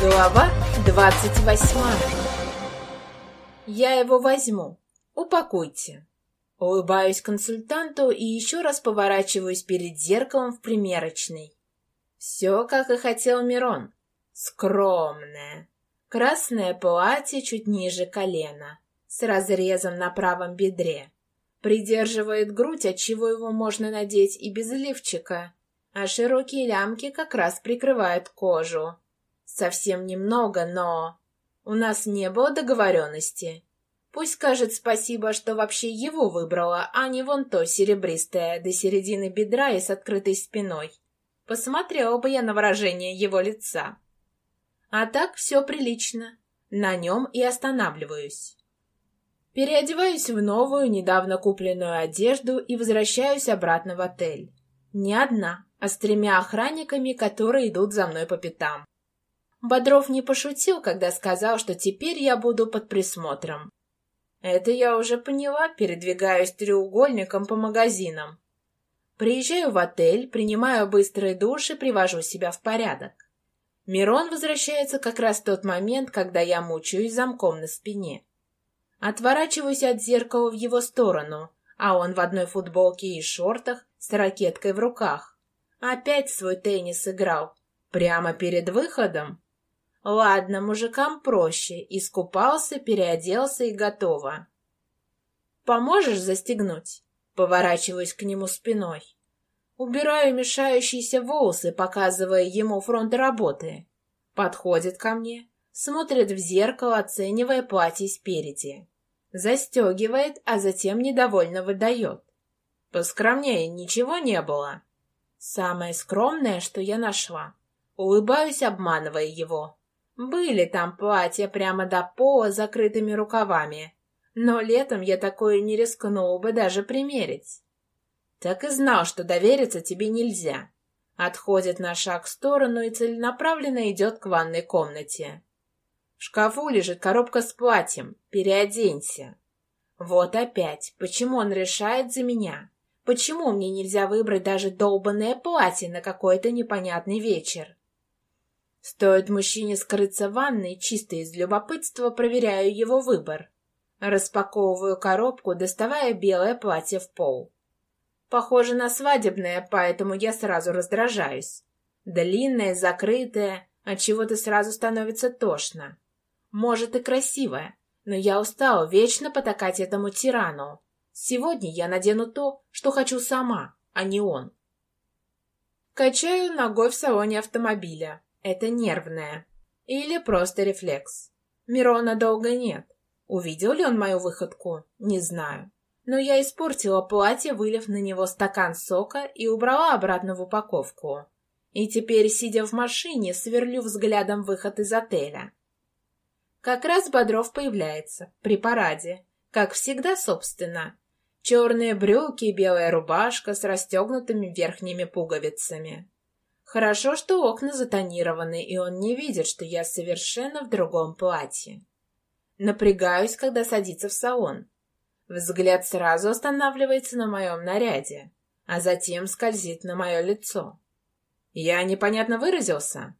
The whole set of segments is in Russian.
Глава двадцать восьмая. Я его возьму. Упакуйте. Улыбаюсь консультанту и еще раз поворачиваюсь перед зеркалом в примерочной. Все, как и хотел Мирон. Скромное. Красное платье чуть ниже колена, с разрезом на правом бедре. Придерживает грудь, отчего его можно надеть и без лифчика, а широкие лямки как раз прикрывают кожу. Совсем немного, но... У нас не было договоренности. Пусть скажет спасибо, что вообще его выбрала, а не вон то серебристое до середины бедра и с открытой спиной. Посмотрела бы я на выражение его лица. А так все прилично. На нем и останавливаюсь. Переодеваюсь в новую, недавно купленную одежду и возвращаюсь обратно в отель. Не одна, а с тремя охранниками, которые идут за мной по пятам. Бодров не пошутил, когда сказал, что теперь я буду под присмотром. Это я уже поняла, передвигаюсь треугольником по магазинам. Приезжаю в отель, принимаю быстрый душ и привожу себя в порядок. Мирон возвращается как раз в тот момент, когда я мучаюсь замком на спине. Отворачиваюсь от зеркала в его сторону, а он в одной футболке и шортах с ракеткой в руках. Опять свой теннис играл. Прямо перед выходом. Ладно, мужикам проще. Искупался, переоделся и готово. Поможешь застегнуть? Поворачиваюсь к нему спиной. Убираю мешающиеся волосы, показывая ему фронт работы. Подходит ко мне, смотрит в зеркало, оценивая платье спереди. Застегивает, а затем недовольно выдает. Поскромнее ничего не было. Самое скромное, что я нашла. Улыбаюсь, обманывая его. Были там платья прямо до пола с закрытыми рукавами, но летом я такое не рискнул бы даже примерить. Так и знал, что довериться тебе нельзя. Отходит на шаг в сторону и целенаправленно идет к ванной комнате. В шкафу лежит коробка с платьем. Переоденься. Вот опять. Почему он решает за меня? Почему мне нельзя выбрать даже долбанное платье на какой-то непонятный вечер? Стоит мужчине скрыться в ванной, чисто из любопытства проверяю его выбор. Распаковываю коробку, доставая белое платье в пол. Похоже на свадебное, поэтому я сразу раздражаюсь. Длинное, закрытое, отчего-то сразу становится тошно. Может и красивое, но я устала вечно потакать этому тирану. Сегодня я надену то, что хочу сама, а не он. Качаю ногой в салоне автомобиля. Это нервное. Или просто рефлекс. Мирона долго нет. Увидел ли он мою выходку? Не знаю. Но я испортила платье, вылив на него стакан сока и убрала обратно в упаковку. И теперь, сидя в машине, сверлю взглядом выход из отеля. Как раз Бодров появляется, при параде. Как всегда, собственно. Черные брюки и белая рубашка с расстегнутыми верхними пуговицами. Хорошо, что окна затонированы, и он не видит, что я совершенно в другом платье. Напрягаюсь, когда садится в салон. Взгляд сразу останавливается на моем наряде, а затем скользит на мое лицо. Я непонятно выразился?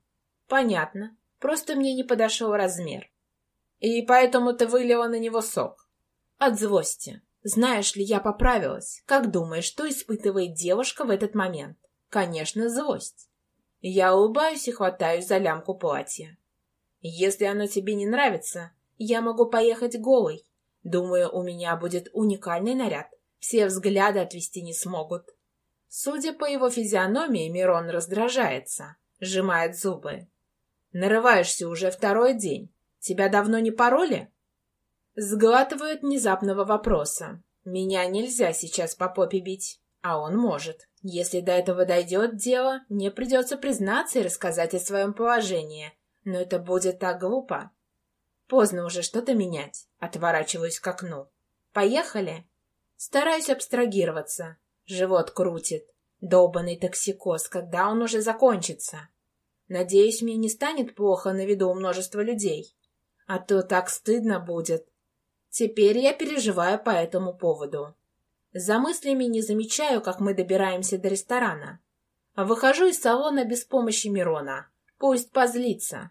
Понятно. Просто мне не подошел размер. И поэтому ты вылила на него сок. От злости. Знаешь ли, я поправилась. Как думаешь, что испытывает девушка в этот момент? Конечно, злость. Я улыбаюсь и хватаюсь за лямку платья. Если оно тебе не нравится, я могу поехать голой. Думаю, у меня будет уникальный наряд. Все взгляды отвести не смогут. Судя по его физиономии, Мирон раздражается, сжимает зубы. Нарываешься уже второй день. Тебя давно не пороли? Сглатываю от внезапного вопроса. Меня нельзя сейчас по попе бить, а он может. Если до этого дойдет дело, мне придется признаться и рассказать о своем положении. Но это будет так глупо. Поздно уже что-то менять. Отворачиваюсь к окну. Поехали? Стараюсь абстрагироваться. Живот крутит. Долбанный токсикоз, когда он уже закончится? Надеюсь, мне не станет плохо на виду у множества людей. А то так стыдно будет. Теперь я переживаю по этому поводу. За мыслями не замечаю, как мы добираемся до ресторана. Выхожу из салона без помощи Мирона. Пусть позлится.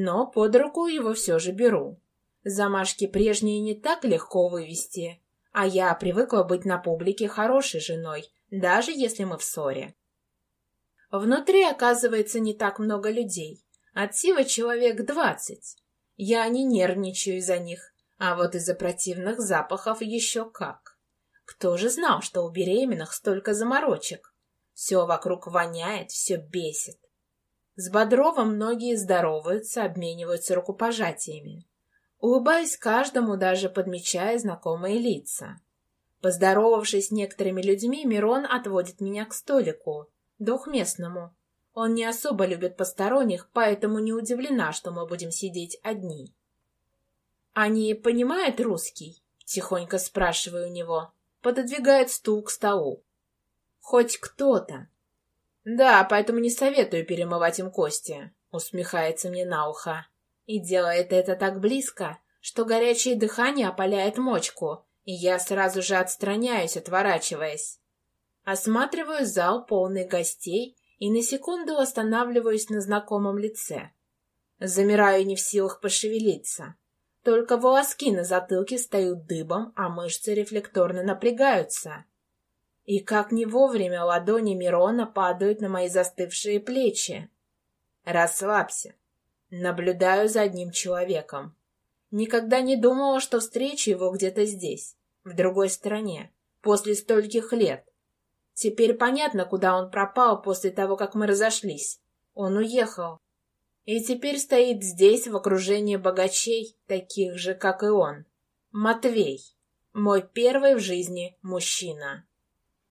но под руку его все же беру. Замашки прежние не так легко вывести, а я привыкла быть на публике хорошей женой, даже если мы в ссоре. Внутри, оказывается, не так много людей. От силы человек двадцать. Я не нервничаю из-за них, а вот из-за противных запахов еще как. Кто же знал, что у беременных столько заморочек? Все вокруг воняет, все бесит. С Бодровым многие здороваются, обмениваются рукопожатиями. Улыбаюсь каждому, даже подмечая знакомые лица. Поздоровавшись с некоторыми людьми, Мирон отводит меня к столику, двухместному. Он не особо любит посторонних, поэтому не удивлена, что мы будем сидеть одни. «Они понимают русский?» — тихонько спрашиваю у него. Пододвигает стул к столу. «Хоть кто-то». «Да, поэтому не советую перемывать им кости», — усмехается мне на ухо. И делает это так близко, что горячее дыхание опаляет мочку, и я сразу же отстраняюсь, отворачиваясь. Осматриваю зал, полный гостей, и на секунду останавливаюсь на знакомом лице. Замираю не в силах пошевелиться. Только волоски на затылке встают дыбом, а мышцы рефлекторно напрягаются. И как не вовремя ладони Мирона падают на мои застывшие плечи. Расслабься. Наблюдаю за одним человеком. Никогда не думала, что встречу его где-то здесь, в другой стране, после стольких лет. Теперь понятно, куда он пропал после того, как мы разошлись. Он уехал. И теперь стоит здесь, в окружении богачей, таких же, как и он. Матвей. Мой первый в жизни мужчина.